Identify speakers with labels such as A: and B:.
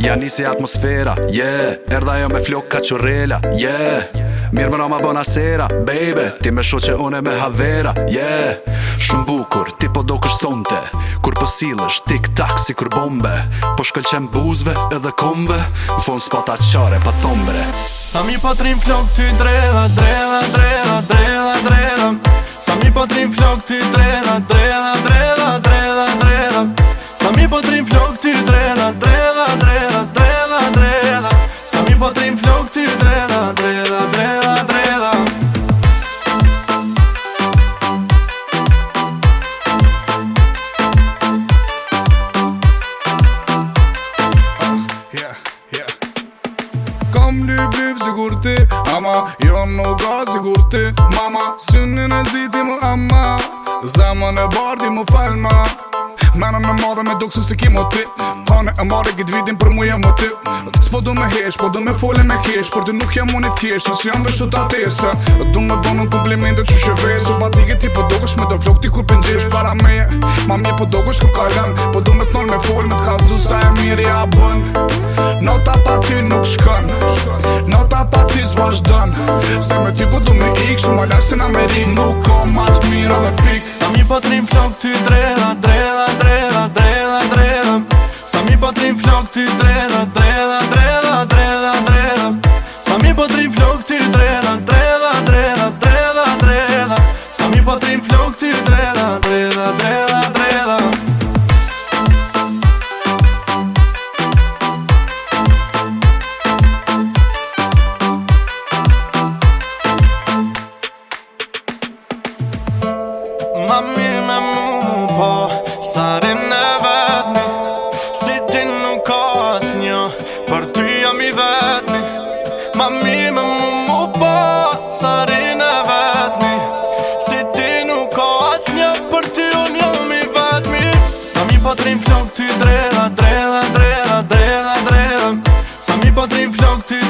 A: Ja nisi atmosfera, yeah Erda jo me flok ka qorela, yeah
B: Mirë më nama bëna
A: sera, baby Ti me shu që une me havera, yeah Shumë bukur, ti po do kësh sonte Kur pësilësh, po tik tak si kur bombe Po shkëlqen buzve edhe kombe Fon s'pa ta qare pa thombre Sa
B: mi po trim flok
A: ty dreve, dreve
C: sigur Ama, jo nuk ka sigur ti Mama, synin e ziti më ama Zemën e bardi më falma Mena me madhe me duksën si kimo ti Hane e mare gjitë vidin për muje më ti S'po du me hesh, po du me fole me kesh Për ti nuk jam unë i thjesht, nësë jam vështu ta tese Du me bonën komplimentet që që vej Su batike ti për po me do flokti ti kur pëngjesh Para me, ma mje për po dogësh ku kalem Po du me t'nol me fole me t'kazu sa e mirja bën Nota pa ty nuk shkën Nota ti s'vash dën Si me ty përdu me ik, shumë më lakë se në me rin Nuk kom ma të mira dhe pik Sa mi pëtrim flok ty drela,
B: drela, drela, drela, drela Sa mi pëtrim flok ty drela, Ma mirë me mu mu po Sa rinë e vetëmi Si ti nuk ka as një Për ty jam i vetëmi Ma mirë me mu mu po Sa rinë e vetëmi Si ti nuk as një Për ty unë jam i vetëmi Sa mi po Sa mi po të flok ty